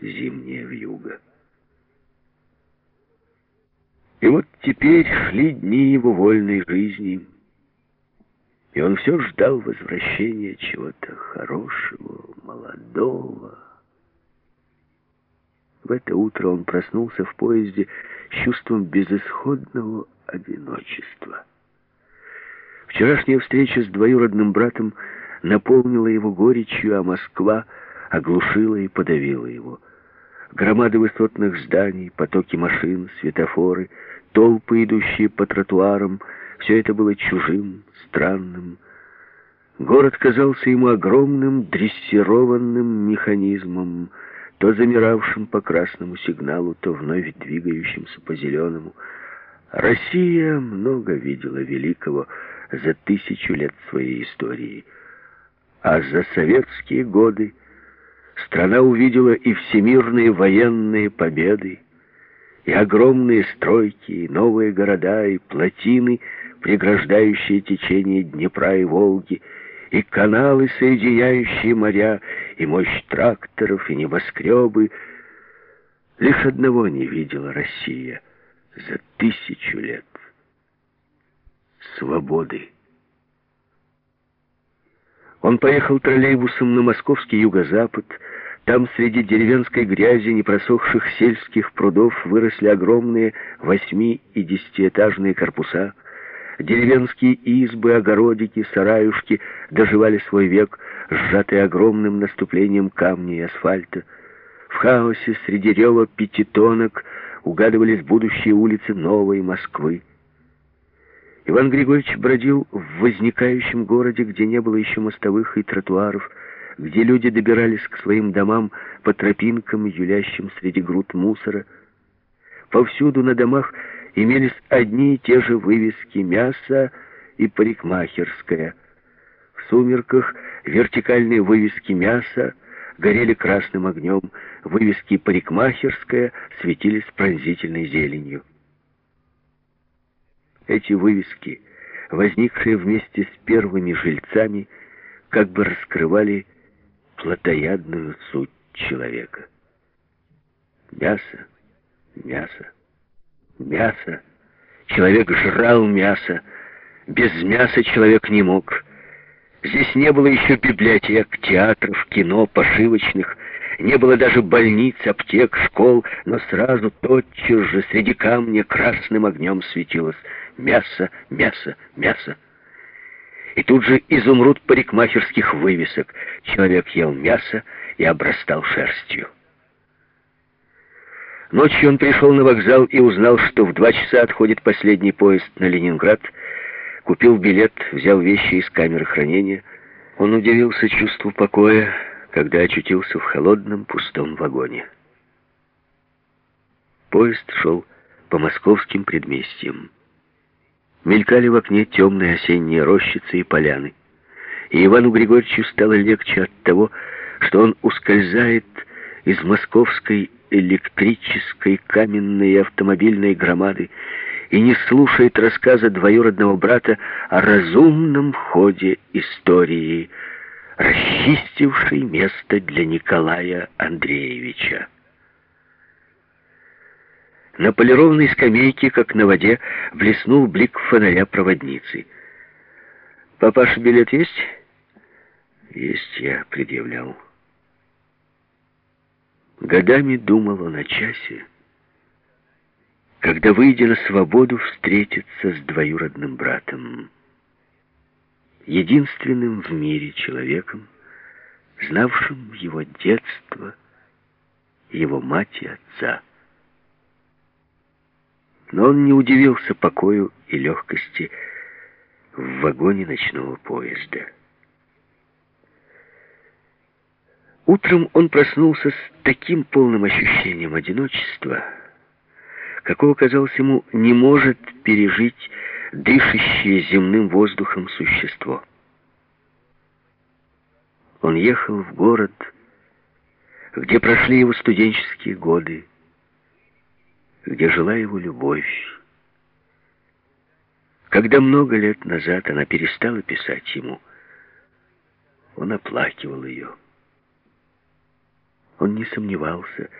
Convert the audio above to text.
зимняя вьюга. И вот теперь шли дни его вольной жизни, и он все ждал возвращения чего-то хорошего, молодого. В это утро он проснулся в поезде с чувством безысходного одиночества. Вчерашняя встреча с двоюродным братом наполнила его горечью, а Москва оглушила и подавила его. Громады высотных зданий, потоки машин, светофоры, толпы, идущие по тротуарам — все это было чужим, странным. Город казался ему огромным дрессированным механизмом, то замиравшим по красному сигналу, то вновь двигающимся по зеленому. Россия много видела великого за тысячу лет своей истории, а за советские годы страна увидела и всемирные военные победы, и огромные стройки, и новые города, и плотины, преграждающие течение Днепра и Волги, и каналы, соединяющие моря, и мощь тракторов, и небоскребы. Лишь одного не видела Россия за тысячу лет — свободы. Он поехал троллейбусом на московский юго-запад. Там среди деревенской грязи непросохших сельских прудов выросли огромные восьми- и десятиэтажные корпуса. Деревенские избы, огородики, сараюшки доживали свой век, сжатые огромным наступлением камня и асфальта. В хаосе среди рева пятитонок угадывались будущие улицы новой Москвы. Иван Григорьевич бродил в возникающем городе, где не было еще мостовых и тротуаров, где люди добирались к своим домам по тропинкам, юлящим среди груд мусора. Повсюду на домах имелись одни и те же вывески «Мясо» и «Парикмахерская». В сумерках вертикальные вывески «Мясо» горели красным огнем, вывески «Парикмахерская» светились пронзительной зеленью. Эти вывески, возникшие вместе с первыми жильцами, как бы раскрывали плотоядную суть человека. Мясо, мясо, мясо. Человек жрал мясо. Без мяса человек не мог. Здесь не было еще библиотек, театров, кино, пошивочных, не было даже больниц, аптек, школ, но сразу тотчас же среди камня красным огнем светилось мясо, мясо, мясо. И тут же изумруд парикмахерских вывесок. Человек ел мясо и обрастал шерстью. Ночью он пришел на вокзал и узнал, что в два часа отходит последний поезд на Ленинград. Купил билет, взял вещи из камеры хранения. Он удивился чувству покоя, когда очутился в холодном пустом вагоне. Поезд шел по московским предместьям. Мелькали в окне темные осенние рощицы и поляны. И Ивану Григорьевичу стало легче от того, что он ускользает из московской электрической каменной автомобильной громады и не слушает рассказа двоюродного брата о разумном ходе истории, расчистившей место для Николая Андреевича. На полированной скамейке, как на воде, блеснул блик фонаря проводницы. «Папаша, билет есть?» «Есть, я предъявлял». Годами думал он о часе, когда, выйдя на свободу, встретиться с двоюродным братом, единственным в мире человеком, знавшим его детство, его мать и отца. Но он не удивился покою и легкости в вагоне ночного поезда. Утром он проснулся с таким полным ощущением одиночества, какого, казалось ему, не может пережить дышащее земным воздухом существо. Он ехал в город, где прошли его студенческие годы, где жила его любовь. Когда много лет назад она перестала писать ему, он оплакивал ее. Он не сомневался,